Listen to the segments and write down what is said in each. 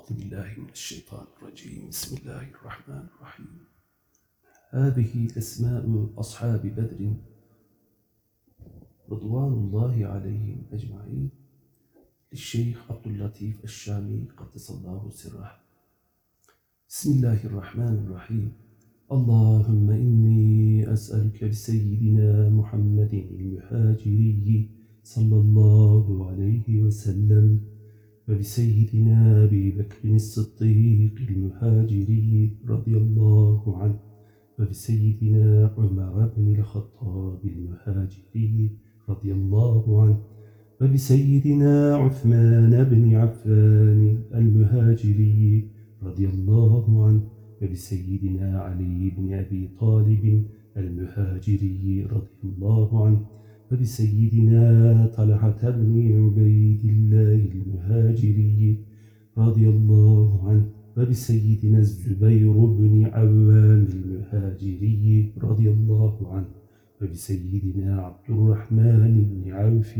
أعوذ بالله من الشيطان الرجيم. بسم الله الرحمن الرحيم. هذه أسماء أصحاب بدر رضوان الله عليهم أجمعين. للشيخ عبد اللطيف الشامي قدس الله سره. بسم الله الرحمن الرحيم. اللهم إني أسألك بسيدنا محمد المهاجري صلى الله عليه وسلم وبسيدنا أبي بكر الصديق المهاجري رضي الله عنه وبسيدنا عمر بن الخطاب المهاجري رضي الله عنه وبسيدنا عثمان بن عفان المهاجري رضي الله عنه وبسيدنا علي بن أبي طالب المهاجري رضي الله عنه. وبسيدنا طلحة بن عبيد الله المهاجري رضي الله عنه وبسيدنا الزبير بن عوام المهاجري رضي الله عنه وبسيدنا عبد الرحمن بن عوف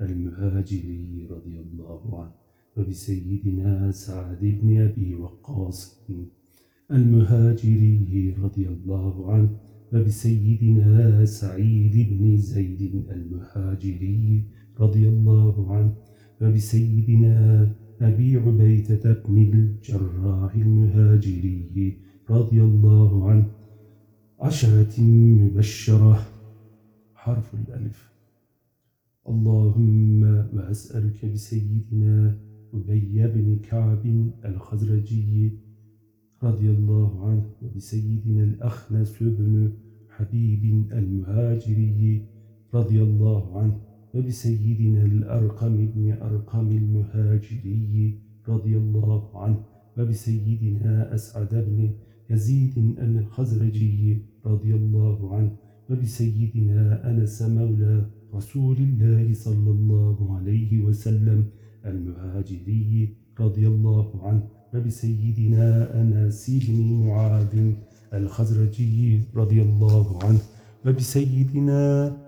المهاجري رضي الله عنه وبسيدنا سعد بن أبي وقاص المهاجري رضي الله عنه وبسيدنا سعيد بن زيد المهاجري رضي الله عنه وبسيدنا أبي عبيدة بن الجراح المهاجري رضي الله عنه. عشرة مبشرة. حرف الألف. اللهم وأسألك بسيدنا أبي بن كعب الخزرجي رضي الله عنه وبسيدنا الأخنس بن حبيب المهاجري رضي الله عنه وبسيدنا الأرقم بن أرقم المهاجري رضي الله عنه وبسيدنا أسعد بن يزيد الخزرجي رضي الله عنه وبسيدنا أنس مولى رسول الله صلى الله عليه وسلم المهاجري رضي الله عنه وبسيدنا أنس بن معاذ الخزرجي رضي الله عنه وبسيدنا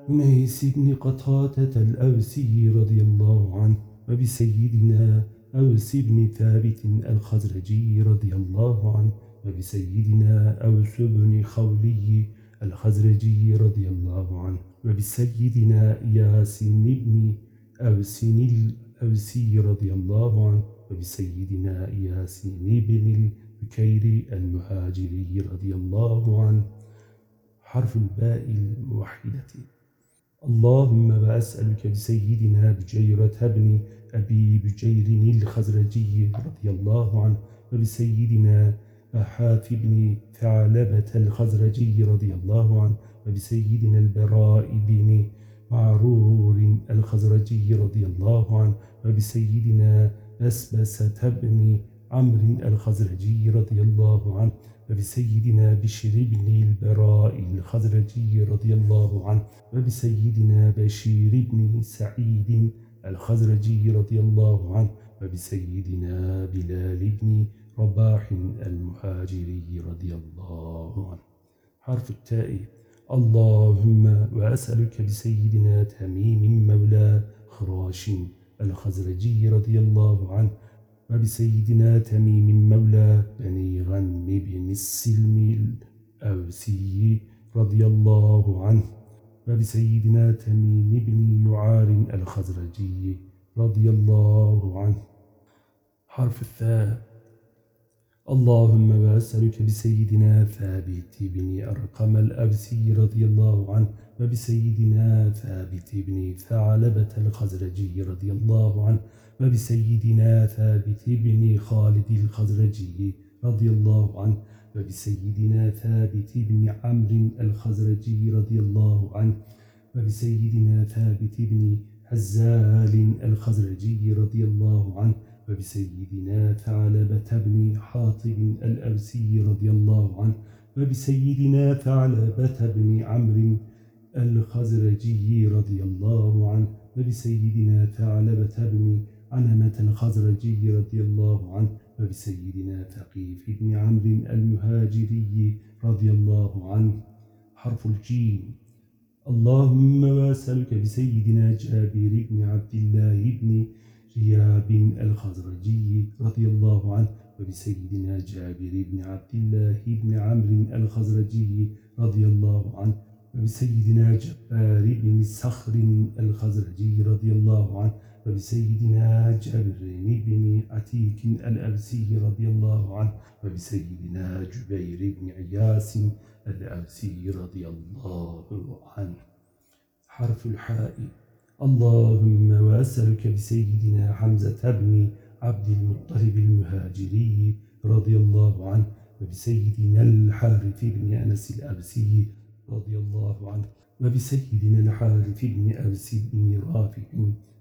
ميس بن قطاتة الأوسي رضي الله عنه وبسيدنا أوس بن ثابت الخزرجي رضي الله عنه وبسيدنا أوس بن خولي الخزرجي رضي الله عنه وبسيدنا ياسين بن أوس الأوسي رضي الله عنه وبسيدنا ياسين بن البكير المهاجري رضي الله عنه. حرف الباء الموحدة. اللهم وأسألك بسيدنا بجيرة بن أبي بجير الخزرجي رضي الله عنه وبسيدنا أحاف بن ثعلبة الخزرجي رضي الله عنه وبسيدنا البراء بن معرور الخزرجي رضي الله عنه وبسيدنا أسبسة بن عمرو الخزرجي رضي الله عنه وبسيدنا بشر بن البراء الخزرجي رضي الله عنه وبسيدنا بشير بن سعيد الخزرجي رضي الله عنه وبسيدنا بلال بن رباح المهاجري رضي الله عنه. حرف التاء اللهم وأسألك بسيدنا تميم مولى خراش الخزرجي رضي الله عنه وبسيدنا تميم مولى بني غنم بن السلم الأوسي رضي الله عنه وبسيدنا تميم بن يعار الخزرجي رضي الله عنه. حرف الثاء. اللهم وأسألك بسيدنا ثابت بن أرقم الأبسي رضي الله عنه وبسيدنا ثابت بن ثعلبة الخزرجي رضي الله عنه وبسيدنا ثابت بن خالد الخزرجي رضي الله عنه وبسيدنا ثابت بن عمرو الخزرجي رضي الله عنه وبسيدنا ثابت بن حزال الخزرجي رضي الله عنه وبسيدنا ثعلبة بن حاطب الأوسي رضي الله عنه وبسيدنا ثعلبة بن عمرو الخزرجي رضي الله عنه وبسيدنا ثعلبة بن عنمة الخزرجي رضي الله عنه وبسيدنا ثقيف بن عمرو المهاجري رضي الله عنه. حرف الجيم. اللهم واسألك بسيدنا جابر بن عبد الله بن رياب الخزرجي رضي الله عنه وبسيدنا جابر بن عبد الله بن عمرو الخزرجي رضي الله عنه وبسيدنا جبار بن صخر الخزرجي رضي الله عنه وبسيدنا جابر بن عتيك الأبسي رضي الله عنه وبسيدنا جبير بن عياس الأبسي رضي الله عنه. حرف الحاء. اللهم وأسألك بسيدنا حمزة بن عبد المطلب المهاجري رضي الله عنه وبسيدنا الحارث بن أنس الأبسي رضي الله عنه وبسيدنا الحارث بن أبس بن رافع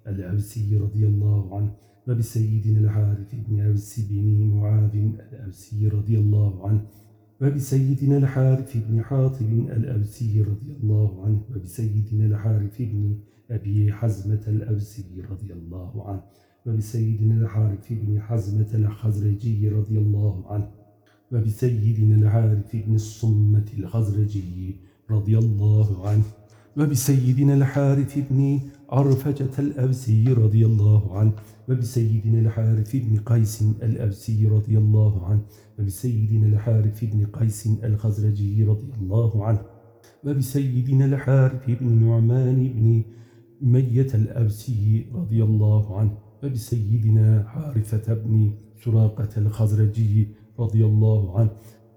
الأبسي رضي الله عنه وبسيدنا الحارث بن أبس بن معاذ الأبسي رضي الله عنه وبسيدنا الحارث بن حاطب الأبسي رضي الله عنه وبسيدنا الحارث بن أبي حزمة الأبسي رضي الله عنه وبسيدنا الحارث بن حزمة الخزرجي رضي الله عنه وبسيدنا الحارث بن الصمة الخزرجي رضي الله عنه وبسيدنا الحارث بن عرفجة الأبسي رضي الله عنه وبسيدنا الحارث بن قيس الأبسي رضي الله عنه وبسيدنا الحارث بن قيس الخزرجي رضي الله عنه وبسيدنا الحارث بن نعمان بن مية الأبسي رضي الله عنه وبسيدنا حارثة بن سراقة الخزرجي رضي الله عنه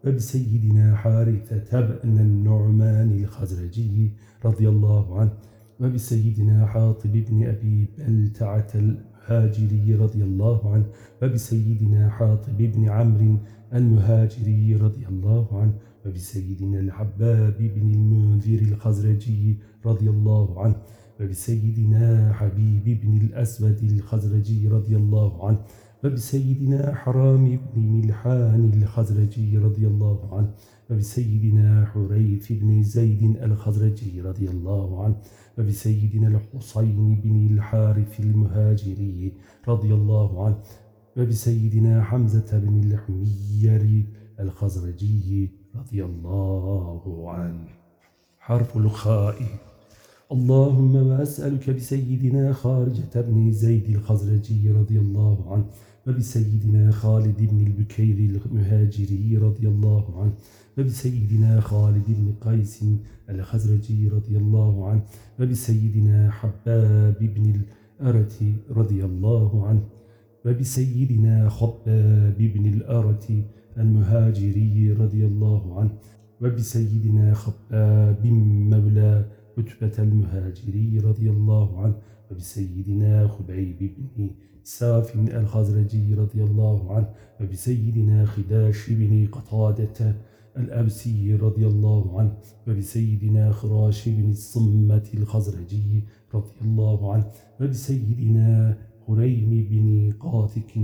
وبسيدنا حارثة بن النعمان الخزرجي رضي الله عنه وبسيدنا حاطب بن أبي بلتعة المهاجري رضي الله عنه وبسيدنا حاطب بن عمرو المهاجري رضي الله عنه وبسيدنا الحباب بن المنذر الخزرجي رضي الله عنه وبسيدنا حبيب بن الأسود الخزرجي رضي الله عنه وبسيدنا حرام بن ملحان الخزرجي رضي الله عنه وبسيدنا حريث بن زيد الخزرجي رضي الله عنه وبسيدنا الحسين بن الحارث المهاجري رضي الله عنه وبسيدنا حمزة بن الحمير الخزرجي رضي الله عنه. حرف الخاء. اللهم وأسألك بسيدنا خارجة بن زيد الخزرجي رضي الله عنه وبسيدنا خالد بن البكير المهاجري رضي الله عنه وبسيدنا خالد بن قيس الخزرجي رضي الله عنه وبسيدنا حباب بن الأرت رضي الله عنه وبسيدنا خباب بن الأرت المهاجري رضي الله عنه وبسيدنا خباب عتبة المهاجري رضي الله عنه وبسيدنا خبيب بن ساف الخزرجي رضي الله عنه وبسيدنا خداش بن قطادة الأبسي رضي الله عنه وبسيدنا خراش بن الصمة الخزرجي رضي الله عنه وبسيدنا هريم بن قاتك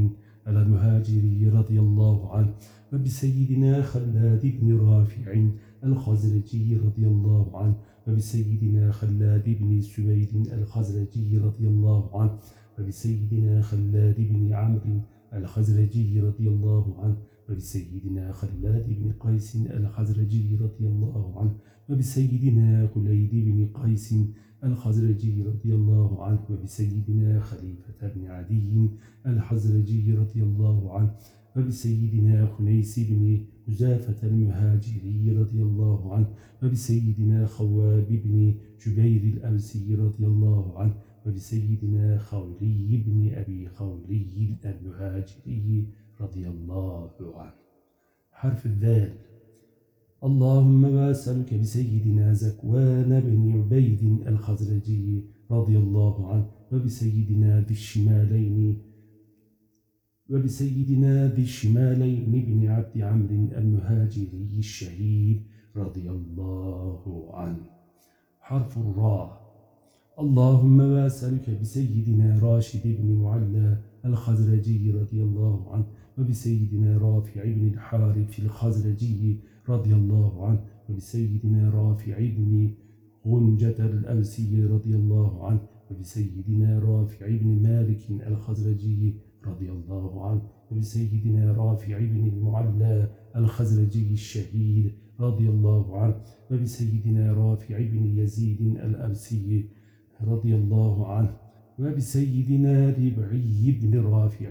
المهاجري رضي الله عنه وبسيدنا خلاد بن رافع الخزرجي رضي الله عنه وبسيدنا خلاد بن سويد الخزرجي رضي الله عنه. وبسيدنا خلاد بن عمرو الخزرجي رضي الله عنه. وبسيدنا خلاد بن قيس الخزرجي رضي الله عنه. وبسيدنا خليد بن قيس الخزرجي رضي الله عنه. وبسيدنا خليفة بن عدي الخزرجي رضي الله عنه. وبسيدنا خنيس بن مزافة المهاجري رضي الله عنه وبسيدنا خواب بن جبير الأوسي رضي الله عنه وبسيدنا خولي بن أبي خولي المهاجري رضي الله عنه. حرف الذال. اللهم واسألك بسيدنا زكوان بن عبيد الخزرجي رضي الله عنه وبسيدنا ذي الشمالين وبسيدنا ذي الشمالين بن عبد عمرو المهاجري الشهيد رضي الله عنه. حرف الراء. اللهم واسألك بسيدنا راشد بن معلى الخزرجي رضي الله عنه وبسيدنا رافع بن الحارث الخزرجي رضي الله عنه وبسيدنا رافع بن غنجة الأوسي رضي الله عنه وبسيدنا رافع بن مالك الخزرجي رضي الله عنه وبسيدنا رافع بن المعلى الخزرجي الشهيد رضي الله عنه وبسيدنا رافع بن يزيد الأبسي رضي الله عنه وبسيدنا ربعي بن رافع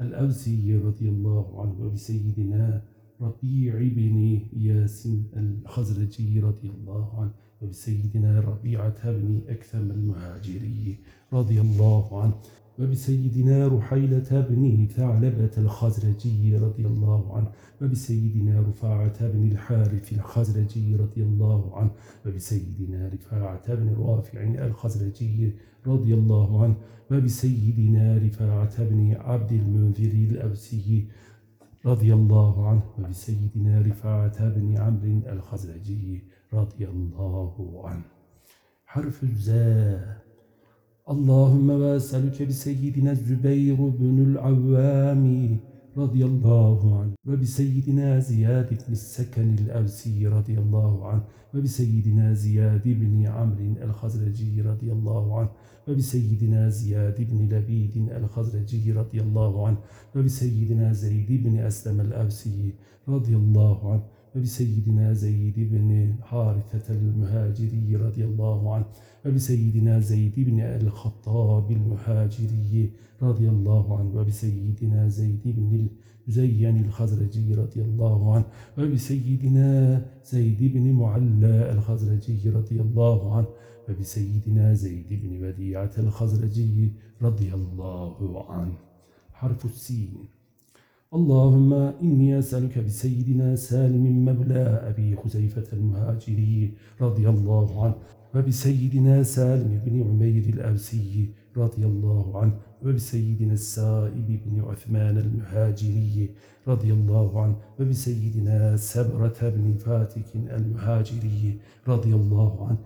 الأوسي رضي الله عنه وبسيدنا ربيع بن إياس الخزرجي رضي الله عنه وبسيدنا ربيعة بن أكثم المهاجري رضي الله عنه. وبسيدنا رحيلة بن ثعلبة الخزرجي رضي الله عنه وبسيدنا رفاعة بن الحارث الخزرجي رضي الله عنه وبسيدنا رفاعة بن رافع الخزرجي رضي الله عنه وبسيدنا رفاعة بن عبد المنذر الأوسي رضي الله عنه وبسيدنا رفاعة بن عمرو الخزرجي رضي الله عنه. حرف الزاء. اللهم واسألك بسيدنا الزبير بن العوام رضي الله عنه وبسيدنا زياد بن السكن الأوسي رضي الله عنه وبسيدنا زياد بن عمرو الخزرجي رضي الله عنه وبسيدنا زياد بن لبيد الخزرجي رضي الله عنه وبسيدنا زيد بن أسلم الأوسي رضي الله عنه وبسيدنا زيد بن حارثة المهاجري رضي الله عنه وبسيدنا زيد بن الخطاب المهاجري رضي الله عنه وبسيدنا زيد بن زين الخزرجي رضي الله عنه وبسيدنا زيد بن معلى الخزرجي رضي الله عنه وبسيدنا زيد بن بديعة الخزرجي رضي الله عنه. حرف السين. اللهم إني أسألك بسيدنا سالم مولى أبي خزيفة المهاجري رضي الله عنه وبسيدنا سالم بن عمير الأوسي رضي الله عنه وبسيدنا السائب بن عثمان المهاجري رضي الله عنه وبسيدنا سبرة بن فاتك المهاجري رضي الله عنه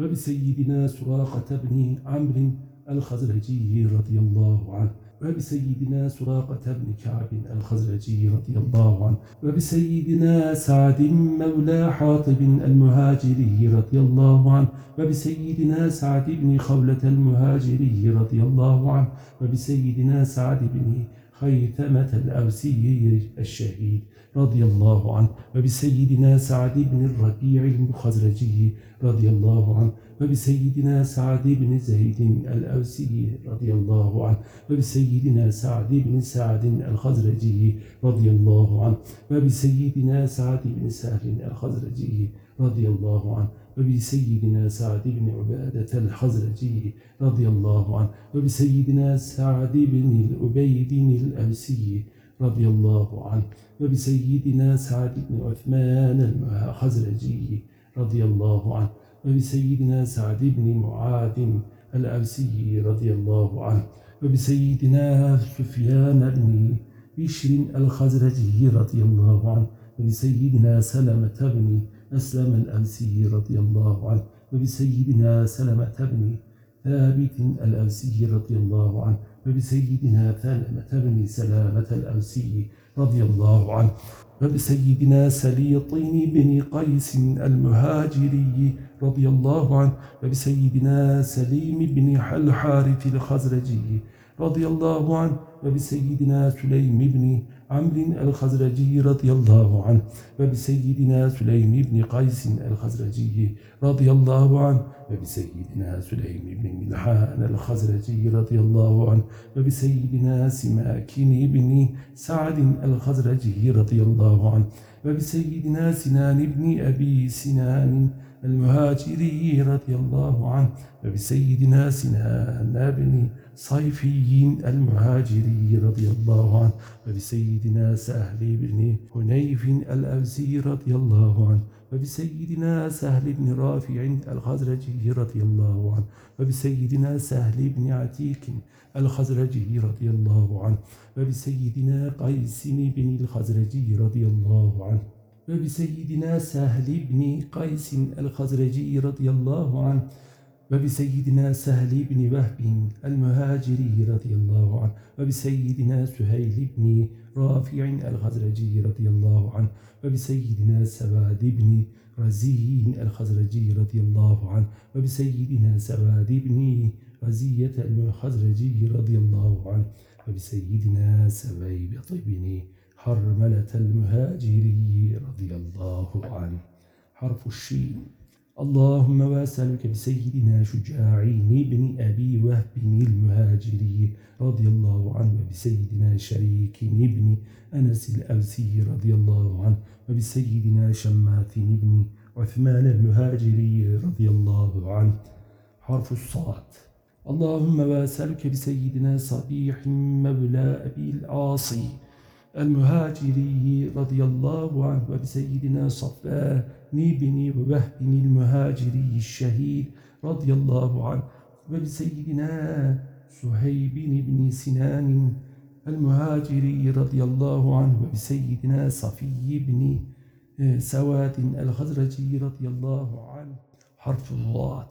وبسيدنا سراقة بن عمرو الخزرجي رضي الله عنه وبسيدنا سراقة بن كعب الخزرجي رضي الله عنه وبسيدنا سعد مولى حاطب المهاجري رضي الله عنه وبسيدنا سعد بن خولة المهاجري رضي الله عنه وبسيدنا سعد بن خيثمة الأوسي الشهيد رضي الله عنه وبسيدنا سعد بن الربيع الخزرجي رضي الله عنه وبسيدنا سعد بن زيد الأوسي رضي الله عنه وبسيدنا سعد بن سعد الخزرجي رضي الله عنه وبسيدنا سعد بن سهل الخزرجي رضي الله عنه وبسيدنا سعد بن عبادة الخزرجي رضي الله عنه وبسيدنا سعد بن الأبيد الأوسي رضي الله عنه وبسيدنا سعد بن عثمان الخزرجي رضي الله عنه وبسيدنا سعد بن معاذ الأوسي رضي الله عنه وبسيدنا سفيان بن بشر الخزرجي رضي الله عنه وبسيدنا سلمة بن أسلم الأوسي رضي الله عنه وبسيدنا سلمة بن ثابت الأوسي رضي الله عنه وبسيدنا سلمة بن سلامة الأوسي رضي الله عنه وبسيدنا سليطين بن قيس المهاجري رضي الله عنه وبسيدنا سليم بن الحارث الخزرجي رضي الله عنه وبسيدنا سليم بن عمرو الخزرجي رضي الله عنه وبسيدنا سليم بن قيس الخزرجي رضي الله عنه وبسيدنا سليم بن ملحان الخزرجي رضي الله عنه وبسيدنا سماكن بن سعد الخزرجي رضي الله عنه وبسيدنا سنان بن أبي سنان المهاجري رضي الله عنه وبسيدنا سنان بن صيفي المهاجري رضي الله عنه وبسيدنا سهل بن هنيف الأوسي رضي الله عنه وبسيدنا سهل بن رافع الخزرجي رضي الله عنه وبسيدنا سهل بن عتيك الخزرجي رضي الله عنه وبسيدنا قيس بن الخزرجي رضي الله عنه وبسيدنا سهل بن قيس الخزرجي رضي الله عنه وبسيدنا سهل بن وهب المهاجري رضي الله عنه وبسيدنا سهيل بن رافع الخزرجي رضي الله عنه وبسيدنا سواد بن رزين الخزرجي رضي الله عنه وبسيدنا سواد بن رزية الخزرجي رضي الله عنه وبسيدنا سويبط بن حرملة المهاجري رضي الله عنه. حرف الشين. اللهم واسألك بسيدنا شجاعين بن أبي وهب المهاجري رضي الله عنه وبسيدنا شريك بن أنس الأوسي رضي الله عنه وبسيدنا شمات بن عثمان المهاجري رضي الله عنه. حرف الصاد. اللهم واسألك بسيدنا صبيح مولى أبي العاصي المهاجري رضي الله عنه وبسيدنا صفان بن وهب المهاجري الشهيد رضي الله عنه وبسيدنا سهيب بن سنان المهاجري رضي الله عنه وبسيدنا صفي بن سواد الخزرجي رضي الله عنه. حرف الضاد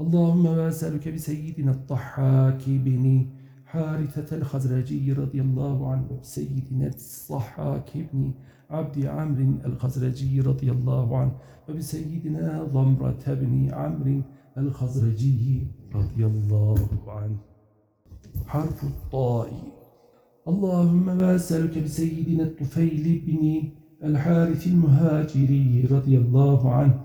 اللهم واسألك بسيدنا الضحاك بن حارثة الخزرجي رضي الله عنه وبسيدنا الضحاك بن عبد عمرو الخزرجي رضي الله عنه وبسيدنا ضمرة بن عمرو الخزرجي رضي الله عنه. حرف الطاء. اللهم واسألك بسيدنا الطفيل بن الحارث المهاجري رضي الله عنه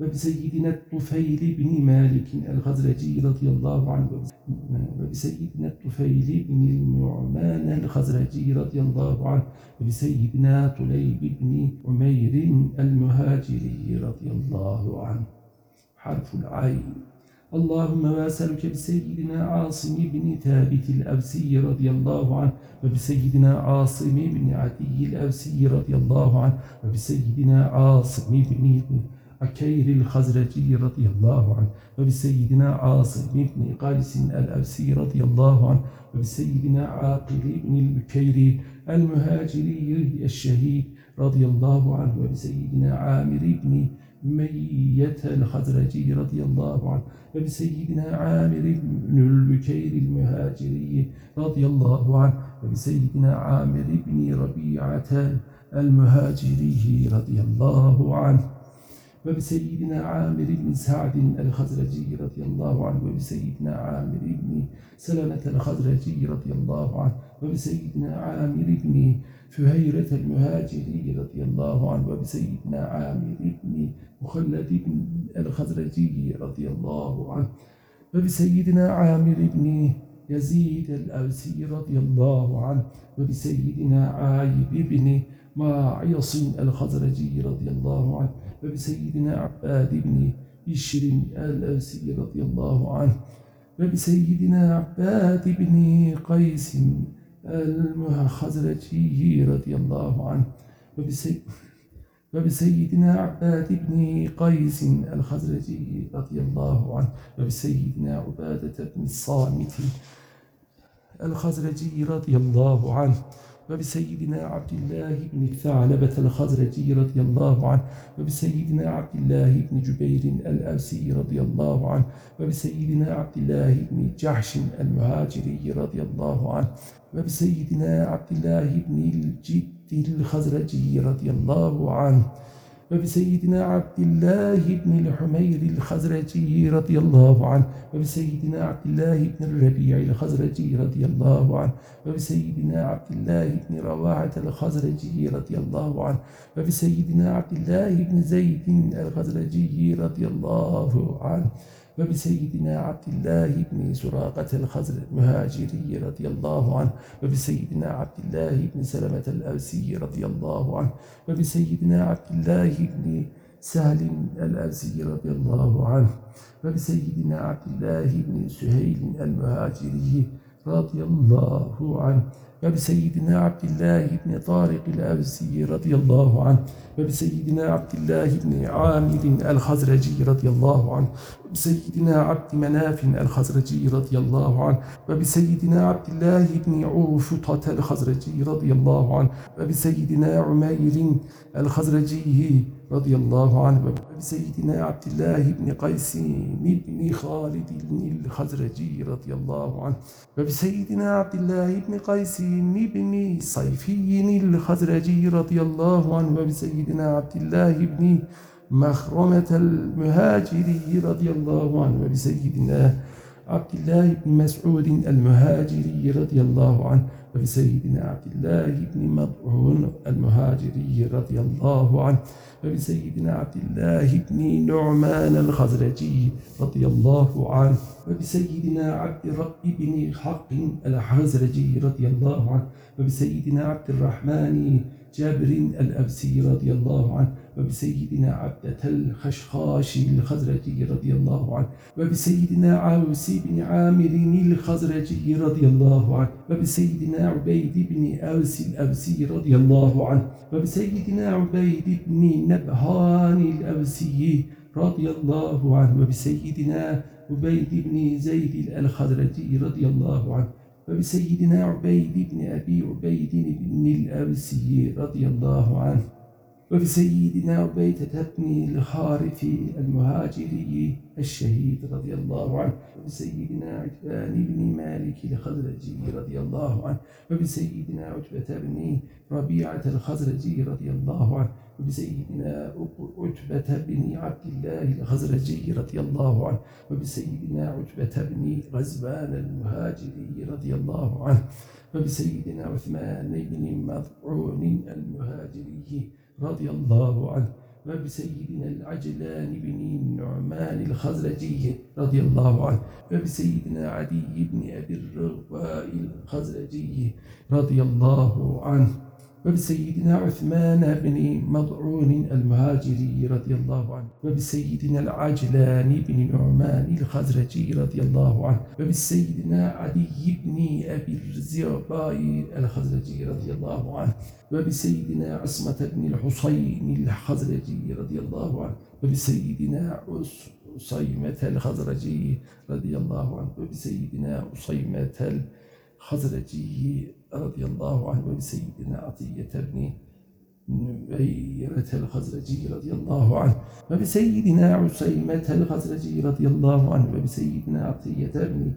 وبسيدنا الطفيل بن مالك الخزرجي رضي الله عنه. وبسيدنا الطفيل بن النعمان الخزرجي رضي الله عنه وبسيدنا طليب بن عمير المهاجري رضي الله عنه. حرف العين. اللهم واسألك بسيدنا عاصم بن ثابت الأوسي رضي الله عنه وبسيدنا عاصم بن عدي الأوسي رضي الله عنه وبسيدنا عاصم بن عكير الخزرجي رضي الله عنه وبسيدنا عاصم بن قالس الأوسي رضي الله عنه وبسيدنا عاقل بن البكيري المهاجري الشهيد رضي الله عنه وبسيدنا عامر بن مية الخزرجي رضي الله عنه وبسيدنا عامر بن البكير المهاجري رضي الله عنه وبسيدنا عامر بن ربيعة المهاجري رضي الله عنه. وبسيدنا عامر بن سعد الخزرجي رضي الله عنه وبسيدنا عامر بن سلمة الخزرجي رضي الله عنه وبسيدنا عامر بن فهيرة المهاجري رضي الله عنه وبسيدنا عامر بن مخلد بن الخزرجي رضي الله عنه وبسيدنا عامر بن يزيد الأوسي رضي الله عنه وبسيدنا عايب بن ماعيص الخزرجي رضي الله عنه وبسيدنا عباد بن بشر الأوسي رضي الله عنه وبسيدنا عباد بن قيس الخزرجي رضي الله عنه وبسيدنا عباد بن قيس الخزرجي رضي الله عنه وبسيدنا عبادة بن الصامت الخزرجي رضي الله عنه. وبسيدنا عبد الله بن الثعلبة الخزرجي رضي الله عنه وبسيدنا عبد الله بن جبير الأوسي رضي الله عنه وبسيدنا عبد الله بن جحش المهاجري رضي الله عنه وبسيدنا عبد الله بن الجد الخزرجي رضي الله عنه. وبسيدنا عبد الله بن الحمير الخزرجي رضي الله عنه. وبسيدنا عبد الله بن الربيع الخزرجي رضي الله عنه. وبسيدنا عبد الله بن رواحة الخزرجي رضي الله عنه. وبسيدنا عبد الله بن زيد الخزرجي رضي الله عنه. وبسيدنا عبد الله بن سراقة الخزر المهاجري رضي الله عنه وبسيدنا عبد الله بن سلمة الأوسي رضي الله عنه وبسيدنا عبد الله بن سهل الأوسي رضي الله عنه وبسيدنا عبد الله بن سهيل المهاجري رضي الله عنه وبسيدنا عبد الله بن طارق الأوسي رضي الله عنه. وبسيدنا عبد الله بن عامر الخزرجي رضي الله عنه. وبسيدنا عبد مناف الخزرجي رضي الله عنه. وبسيدنا عبد الله بن عرفطة الخزرجي رضي الله عنه. وبسيدنا عمير الخزرجي رضي الله عنه وبسيدنا عبد الله بن قيس بن خالد الخزرجي رضي الله عنه وبسيدنا عبد الله بن قيس بن صيفي الخزرجي رضي الله عنه وبسيدنا عبد الله بن مخرمة المهاجري رضي الله عنه وبسيدنا عبد الله بن مسعود المهاجري رضي الله عنه وبسيدنا عبد الله بن مضعون المهاجري رضي الله عنه وبسيدنا عبد الله بن نعمان الخزرجي رضي الله عنه وبسيدنا عبد رب بن حق الخزرجي رضي الله عنه وبسيدنا عبد الرحمن جابر الأبسي رضي الله عنه وبسيدنا عبدة الخشخاشي الخزرجي رضي الله عنه وبسيدنا عوس بن عامر الخزرجي رضي الله عنه وبسيدنا عبيد بن أوس الأبسي رضي الله عنه وبسيدنا عبيد بن نبهان الأبسي رضي الله عنه وبسيدنا عبيد بن زيد الخزرجي رضي الله عنه وبسيدنا عبيد بن أبي عبيد بن الأبسي رضي الله عنه. وبسيدنا عبيدة بن الخارث المهاجري الشهيد رضي الله عنه وبسيدنا عجبان بن مالك الخزرجي رضي الله عنه وبسيدنا عتبة بن ربيعة الخزرجي رضي الله عنه وبسيدنا عتبة بن عبد الله الخزرجي رضي الله عنه وبسيدنا عتبة بن غزبان المهاجري رضي الله عنه وبسيدنا عثمان بن مضعون المهاجري رضي الله عنه وبسيدنا العجلان بن النعمان الخزرجي رضي الله عنه وبسيدنا عدي بن أبي الرواء الخزرجي رضي الله عنه. وبسيدنا عثمان بن مضعون المهاجري رضي الله عنه وبسيدنا العجلان بن نعمان الخزرجي رضي الله عنه وبسيدنا علي بن أبي الزرباء الخزرجي رضي الله عنه وبسيدنا عصمة بن الحصين الخزرجي رضي الله عنه وبسيدنا أصيمة الخزرجي رضي الله عنه وبسيدنا أصيمة الخزرجي رضي الله عنه وبسيدنا عطية بن نبيرة الخزرجي رضي الله عنه. وبسيدنا عسيمة الخزرجي رضي الله عنه وبسيدنا عطية بن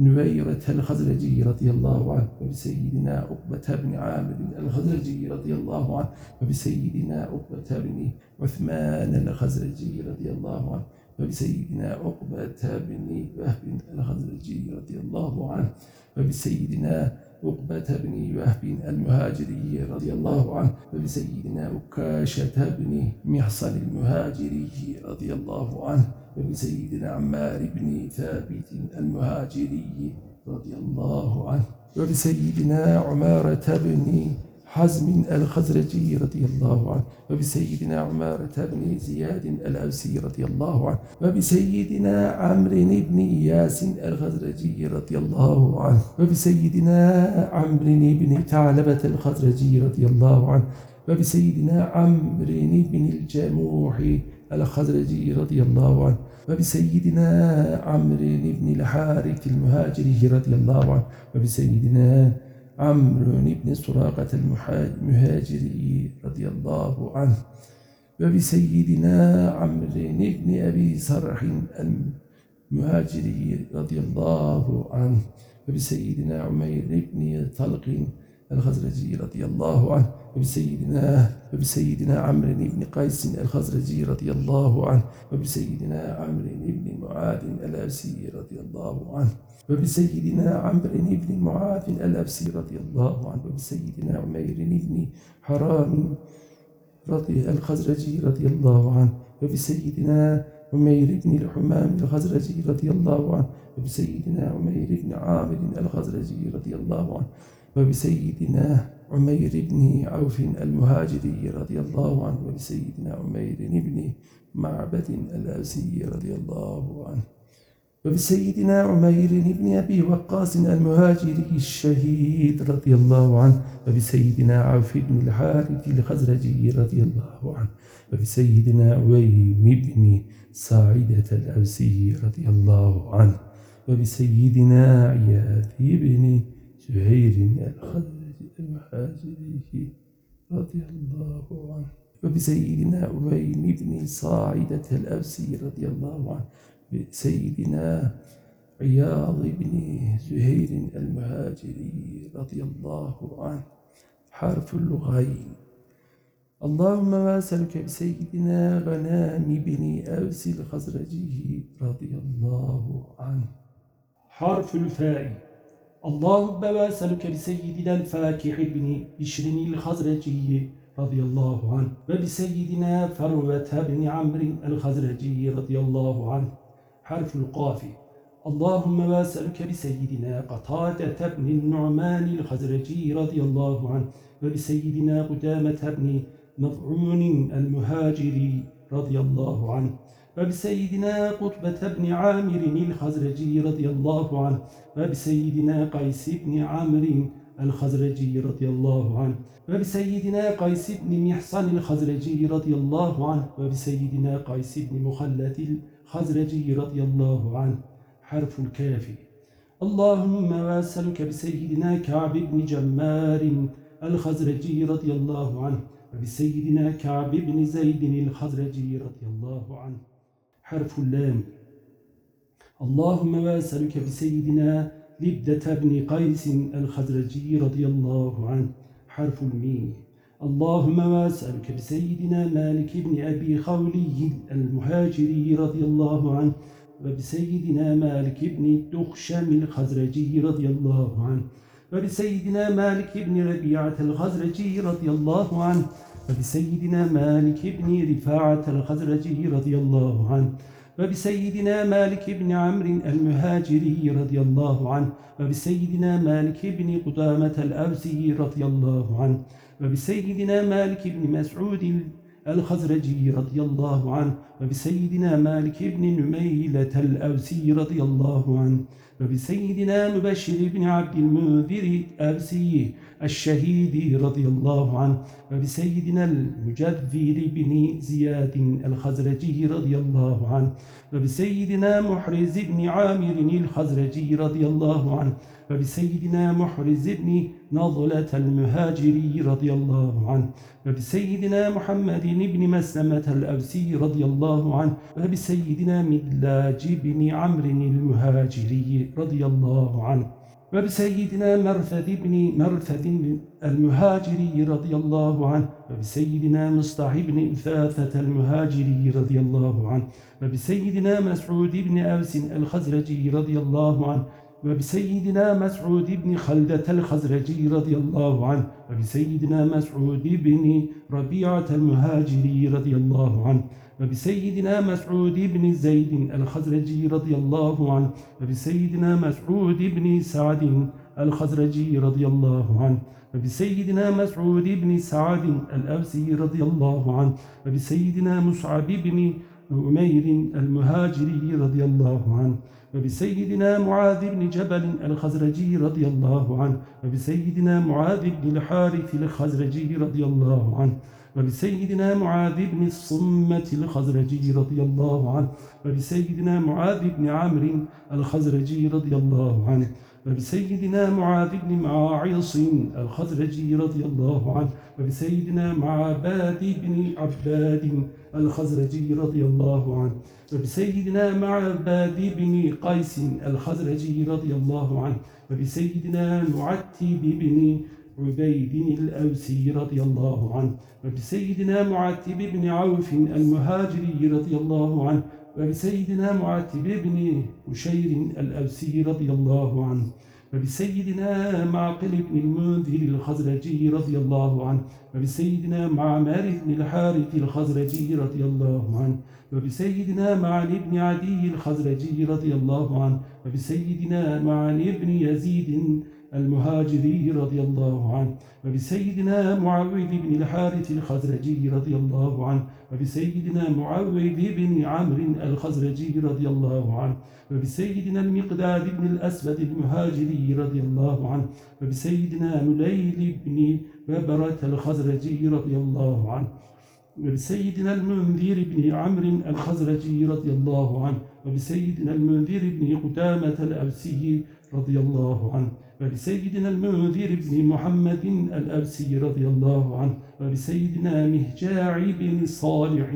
نبيرة الخزرجي رضي الله عنه وبسيدنا عقبة بن عامر الخزرجي رضي الله عنه وبسيدنا عقبة بن عثمان الخزرجي رضي الله عنه وبسيدنا عقبة بن وهب الخزرجي رضي الله عنه وبسيدنا عقبة بن وهب المهاجري رضي الله عنه وبسيدنا أكاشة بن محصن المهاجري رضي الله عنه وبسيدنا عمار بن ثابت المهاجري رضي الله عنه وبسيدنا عمارة بن حزم الخزرجي رضي الله عنه وبسيدنا عمارة بن زياد الأوسي رضي الله عنه وبسيدنا عمرو بن إياس الخزرجي رضي الله عنه وبسيدنا عمرو بن ثعلبة الخزرجي رضي الله عنه وبسيدنا عمرو بن الجموح الخزرجي رضي الله عنه وبسيدنا عمرو بن الحارث المهاجري رضي الله عنه وبسيدنا عمرو بن سراقة المهاجري رضي الله عنه وبسيدنا عمرو بن أبي سرح المهاجري رضي الله عنه وبسيدنا عمير بن طلق الخزرجي رضي الله عنه. وبسيدنا وبسيدنا عمرو بن قيس الخزرجي رضي الله عنه وبسيدنا عمرو بن معاذ الأسي رضي الله عنه وبسيدنا عمرو بن معاذ الأبسي رضي الله عنه وبسيدنا عمير بن حرام رضي الخزرجي رضي الله عنه وبسيدنا عمير بن الحمام الخزرجي رضي الله عنه وبسيدنا عمير بن عامر الخزرجي رضي الله عنه وبسيدنا عمير بن عوف المهاجري رضي الله عنه وبسيدنا عمير بن معبد الأسي رضي الله عنه. وبسيدنا عمير بن أبي وقاص المهاجري الشهيد رضي الله عنه. وبسيدنا عوف بن الحارث الخزرجي رضي الله عنه. وبسيدنا عويم بن ساعدة الأوسي رضي الله عنه. وبسيدنا عياذ بن زهير الخزرجي المهاجري رضي الله عنه. وبسيدنا عويم بن صاعدة الأوسي رضي الله عنه. بسيدنا عياض بن زهير المهاجري رضي الله عنه. حرف اللغين اللهم ما أسألك بسيدنا غنام بن أوس الخزرجي رضي الله عنه. حرف الفاء. اللهم واسألك بسيدنا الفاكح بن بشر الخزرجي رضي الله عنه وبسيدنا فروة بن عمرو الخزرجي رضي الله عنه. حرف القاف اللهم واسألك بسيدنا قطادة بن النعمان الخزرجي رضي الله عنه وبسيدنا قدامة بن مضعون المهاجري رضي الله عنه. وبسيدنا قطبة بن عامر الخزرجي رضي الله عنه وبسيدنا قيس بن عامر الخزرجي رضي الله عنه وبسيدنا قيس بن محصن الخزرجي رضي الله عنه وبسيدنا قيس بن مخلد الخزرجي رضي الله عنه. حرف الكافي اللهم واسألك بسيدنا كعب بن جمار الخزرجي رضي الله عنه وبسيدنا كعب بن زيد الخزرجي رضي الله عنه. حرف اللام. اللهم واسألك بسيدنا لبدة بن قيس الخزرجي رضي الله عنه. حرف الميم. اللهم واسألك بسيدنا مالك بن أبي خولي المهاجري رضي الله عنه وبسيدنا مالك بن دخشم الخزرجي رضي الله عنه. وبسيدنا مالك بن ربيعة الخزرجي رضي الله عنه. وبسيدنا مالك بن رفاعة الخزرجي رضي الله عنه وبسيدنا مالك بن عمرو المهاجري رضي الله عنه وبسيدنا مالك بن قدامة الأوسي رضي الله عنه وبسيدنا مالك بن مسعود الخزرجي رضي الله عنه وبسيدنا مالك بن نميلة الأوسي رضي الله عنه وبسيدنا مبشر بن عبد المنذر الأبسي الشهيد رضي الله عنه وبسيدنا المجذر بن زياد الخزرجي رضي الله عنه وبسيدنا محرز بن عامر الخزرجي رضي الله عنه وبسيدنا محرز بن نضلة المهاجري رضي الله عنه وبسيدنا محمد بن مسلمة الأوسي رضي الله عنه وبسيدنا مدلاج بن عمرو المهاجري رضي الله عنه. وبسيدنا مرثد بن مرثد المهاجري رضي الله عنه. وبسيدنا مصطح بن إثاثة المهاجري رضي الله عنه. وبسيدنا مسعود بن أوس الخزرجي رضي الله عنه. وبسيدنا مسعود بن خلدة الخزرجي رضي الله عنه. وبسيدنا مسعود بن ربيعة المهاجري رضي الله عنه. وبسيدنا مسعود بن زيد الخزرجي رضي الله عنه وبسيدنا مسعود بن سعد الخزرجي رضي الله عنه وبسيدنا مسعود بن سعد الأوسي رضي الله عنه وبسيدنا مصعب بن عمير المهاجري رضي الله عنه وبسيدنا معاذ بن جبل الخزرجي رضي الله عنه وبسيدنا معاذ بن الحارث الخزرجي رضي الله عنه وبسيدنا معاذ بن الصمة الخزرجي رضي الله عنه. وبسيدنا معاذ بن عمرو الخزرجي رضي الله عنه. وبسيدنا معاذ بن معاعص الخزرجي رضي الله عنه. وبسيدنا معباد بن عباد الخزرجي رضي الله عنه. وبسيدنا معباد بن قيس الخزرجي رضي الله عنه. وبسيدنا معتب بن عبيد الأوسي رضي الله عنه وبسيدنا معتب بن عوف المهاجري رضي الله عنه وبسيدنا معتب بن مشير الأوسي رضي الله عنه وبسيدنا معقل بن المنذر الخزرجي رضي الله عنه وبسيدنا معمر بن الحارث الخزرجي رضي الله عنه وبسيدنا معن بن عدي الخزرجي رضي الله عنه وبسيدنا معن بن يزيد المهاجري رضي الله عنه وبسيدنا معوذ بن الحارث الخزرجي رضي الله عنه وبسيدنا معوذ بن عمرو الخزرجي رضي الله عنه وبسيدنا المقداد بن الأسود المهاجري رضي الله عنه وبسيدنا مليل بن ببرة الخزرجي رضي الله عنه وبسيدنا المنذر بن عمرو الخزرجي رضي الله عنه وبسيدنا المنذر بن قدامة الأوسي رضي الله عنه. وبسيدنا المنذر بن محمد الأبسي رضي الله عنه وبسيدنا مهجاع بن صالح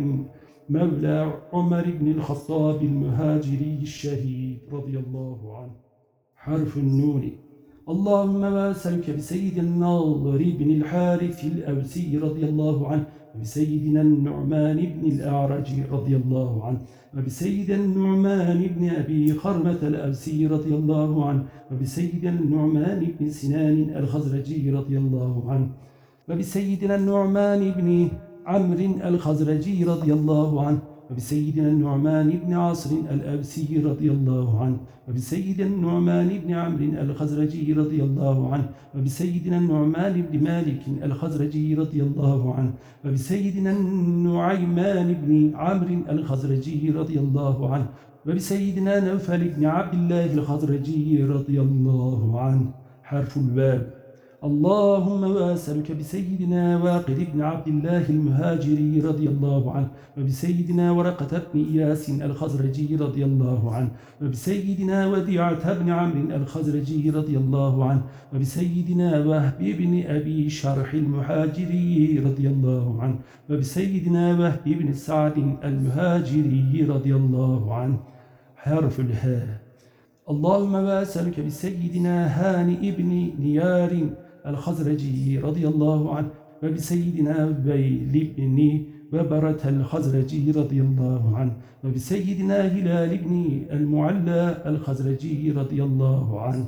مولى عمر بن الخطاب المهاجري الشهيد رضي الله عنه. حرف النون. اللهم واسألك بسيد الناظر بن الحارث الأوسي رضي الله عنه وبسيدنا النعمان بن الأعرج رضي الله عنه وبسيد النعمان بن أبي خرمة الأوسي رضي الله عنه وبسيدنا النعمان بن سنان الخزرجي رضي الله عنه وبسيدنا النعمان بن عمرو الخزرجي رضي الله عنه وبسيدنا النعمان بن عاصر الأبسي رضي الله عنه وبسيدنا النعمان بن عمرو الخزرجي رضي الله عنه وبسيدنا النعمان بن مالك الخزرجي رضي الله عنه وبسيدنا النعيمان بن عمرو الخزرجي رضي الله عنه وبسيدنا نوفل بن عبد الله الخزرجي رضي الله عنه. حرف الباب اللهم واسألك بسيدنا واقد بن عبد الله المهاجري رضي الله عنه وبسيدنا ورقة بن إياس الخزرجي رضي الله عنه وبسيدنا وديعة بن عمرو الخزرجي رضي الله عنه وبسيدنا وهب بن أبي شرح المهاجري رضي الله عنه وبسيدنا وهب بن سعد المهاجري رضي الله عنه. حرف الهاء. اللهم واسألك بسيدنا هانئ بن نيار الخزرجي رضي الله عنه وبسيدنا بيل بن وبرة الخزرجي رضي الله عنه وبسيدنا هلال بن المعلى الخزرجي رضي الله عنه.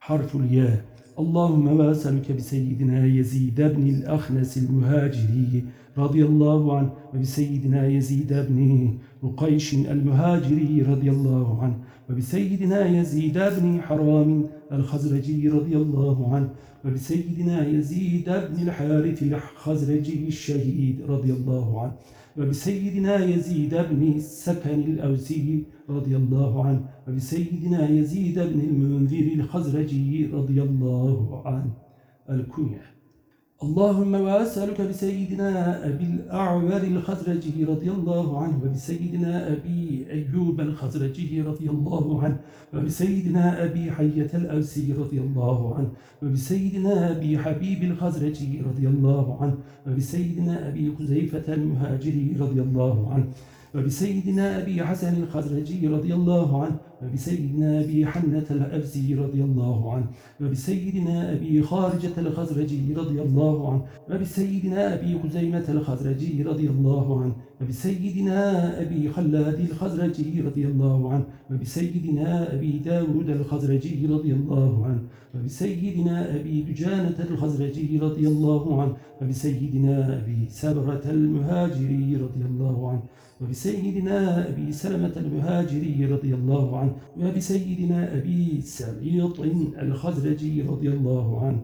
حرف الياء. اللهم واسألك بسيدنا يزيد بن الأخنس المهاجري رضي الله عنه وبسيدنا يزيد بن رقيش المهاجري رضي الله عنه وبسيدنا يزيد بن حرام الخزرجي رضي الله عنه وبسيدنا يزيد بن الحارث الخزرجي الشهيد رضي الله عنه وبسيدنا يزيد بن السكن الأوسي رضي الله عنه وبسيدنا يزيد بن المنذر الخزرجي رضي الله عنه. الكنية. اللهم وأسألك بسيدنا أبي الأعور الخزرجي رضي الله عنه وبسيدنا أبي أيوب الخزرجي رضي الله عنه وبسيدنا أبي حية الأوسي رضي الله عنه وبسيدنا أبي حبيب الخزرجي رضي الله عنه وبسيدنا أبي خزيفة المهاجري رضي الله عنه. وبسيدنا أبي حسن الخزرجي رضي الله عنه وبسيدنا أبي حنة الأبزي رضي الله عنه وبسيدنا أبي خارجة الخزرجي رضي الله عنه وبسيدنا أبي خزيمة الخزرجي رضي الله عنه وبسيدنا أبي خلاد الخزرجي رضي الله عنه وبسيدنا أبي داود الخزرجي رضي الله عنه وبسيدنا أبي دجانة الخزرجي رضي الله عنه وبسيدنا أبي سبرة المهاجري رضي الله عنه. وبسيدنا أبي سلمة المهاجري رضي الله عنه وبسيدنا أبي سعيط الخزرجي رضي الله عنه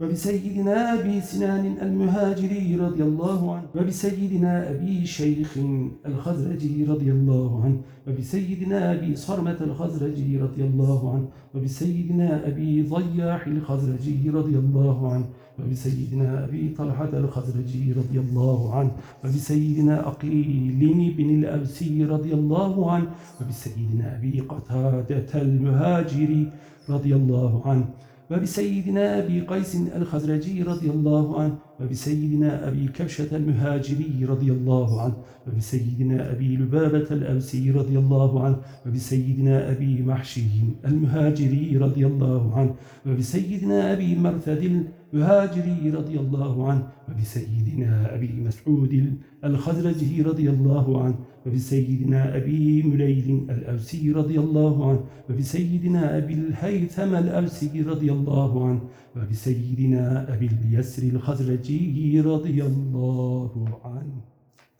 وبسيدنا أبي سنان المهاجري رضي الله عنه وبسيدنا أبي شيخ الخزرجي رضي الله عنه وبسيدنا أبي صرمة الخزرجي رضي الله عنه وبسيدنا أبي ضياح الخزرجي رضي الله عنه وبسيدنا أبي طلحة الخزرجي رضي الله عنه وبسيدنا أقيل بن الأبسي رضي الله عنه وبسيدنا أبي قتادة المهاجري رضي الله عنه. وبسيدنا أبي قيس الخزرجي رضي الله عنه وبسيدنا أبي كبشة المهاجري رضي الله عنه وبسيدنا أبي لبابة الأوسي رضي الله عنه وبسيدنا أبي محشي المهاجري رضي الله عنه وبسيدنا أبي مرثد المهاجري رضي الله عنه وبسيدنا أبي مسعود الخزرجي رضي الله عنه وبسيدنا أبي مليل الأوسي رضي الله عنه وبسيدنا أبي الهيثم الأوسي رضي الله عنه وبسيدنا أبي اليسر الخزرجي رضي الله عنه.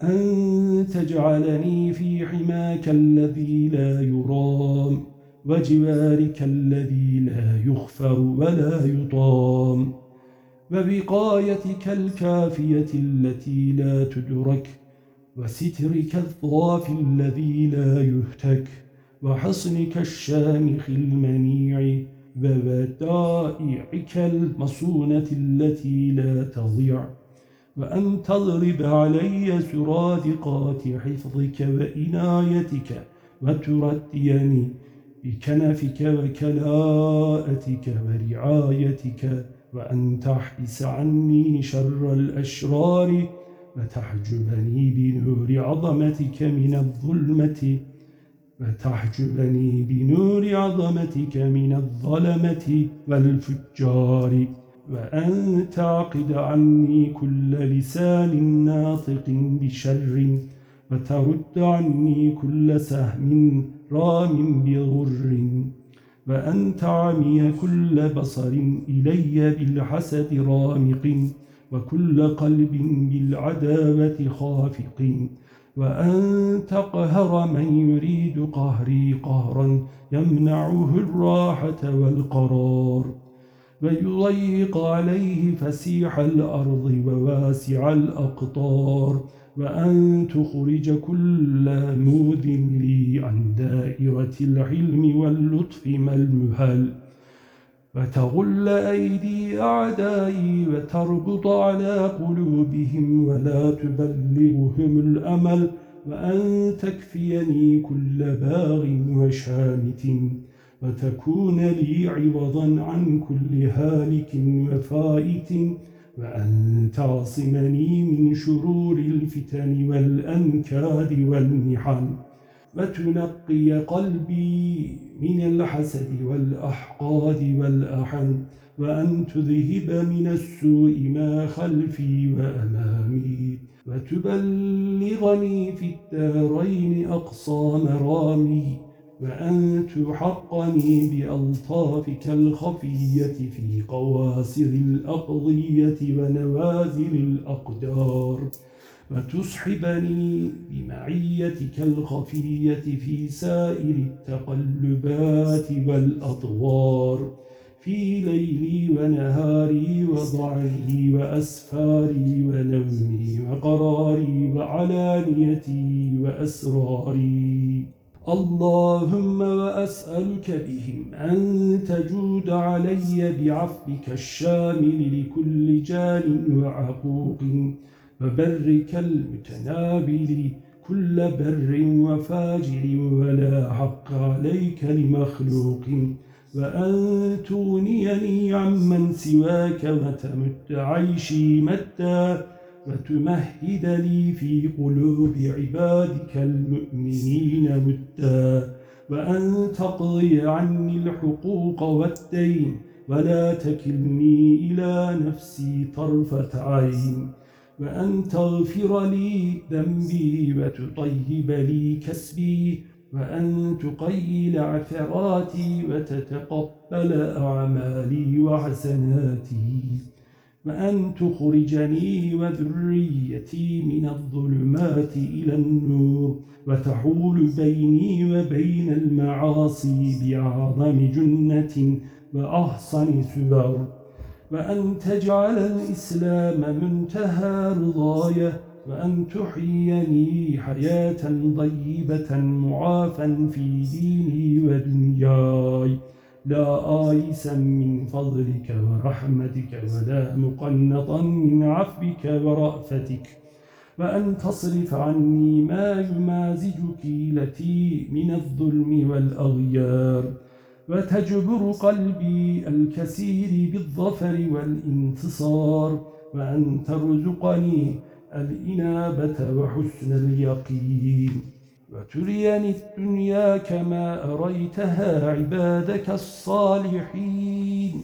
أن تجعلني في حماك الذي لا يرام وجوارك الذي لا يخفر ولا يطام وبقايتك الكافية التي لا تدرك وسترك الضاف الذي لا يهتك وحصنك الشامخ المنيع وودائعك المصونة التي لا تضيع وأن تضرب علي سرادقات حفظك وإنايتك وترديني بكنفك وكلاءتك ورعايتك وأن تحبس عني شر الأشرار وتحجبني بنور عظمتك من الظلمة. وتحجبني بنور عظمتك من الظلمة والفجار. وأن تعقد عني كل لسان ناطق بشر. وترد عني كل سهم رام بغر وأن تعمي كل بصر إلي بالحسد رامق. وكل قلب بالعداوة خافق. وأن تقهر من يريد قهري قهرا يمنعه الراحة والقرار. ويضيق عليه فسيح الأرض وواسع الأقطار. وأن تخرج كل نوذ لي عن دائرة الحلم واللطف ما المهل. وتغل أيدي أعدائي وتربط على قلوبهم ولا تبلغهم الأمل وأن تكفيني كل باغ وشامت وتكون لي عوضا عن كل هالك وفائت وأن تعصمني من شرور الفتن والأنكار والمحن. وتنقي قلبي من الحسد والأحقاد والأحن وأن تذهب من السوء ما خلفي وأمامي. وتبلغني في الدارين أقصى مرامي وأن تحقني بألطافك الخفية في قواسر الأقضية ونوازل الأقدار. وتصحبني بمعيتك الخفية في سائر التقلبات والأطوار في ليلي ونهاري وضعي وأسفاري ونومي وقراري وعلانيتي وأسراري. اللهم وأسألك بهم أن تجود علي بعفوك الشامل لكل جان وعقوق. وبرك المتنابل كل بر وفاجر ولا حق عليك لمخلوق. وأن تغنيني عمن سواك وتمت عيشي متى؟ وتمهد لي في قلوب عبادك المؤمنين متى؟ وأن تقضي عني الحقوق والدين ولا تكلني إلى نفسي طرفة عين. وأن تغفر لي ذنبي وتطيب لي كسبي وأن تقيل عثراتي وتتقبل أعمالي وحسناتي وأن تخرجني وذريتي من الظلمات إلى النور وتحول بيني وبين المعاصي بأعظم جنة وأحصن سبر وأن تجعل الإسلام منتهى رضايا وأن تحييني حياة ضيبة معافا في ديني ودنياي. لا آيسا من فضلك ورحمتك ولا مقنطا من عفبك ورأفتك. وأن تصرف عني ما يمازج كيلتي من الظلم والأغيار. وتجبر قلبي الكثير بالظفر والانتصار وأن ترزقني الإنابة وحسن اليقين. وتريني الدنيا كما أريتها عبادك الصالحين.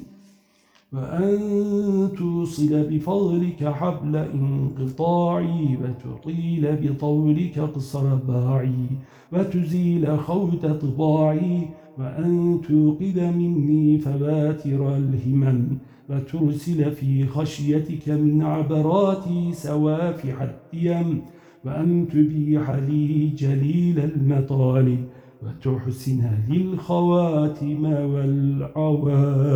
وأن توصل بفضلك حبل انقطاعي وتطيل بطولك قصر باعي وتزيل خوت طباعي وأن توقد مني فباتر الهمم وترسل في خشيتك من عبراتي سوافح الديم وأن تبيح لي جليل المطالب وتحسن للخواتم والعواقب.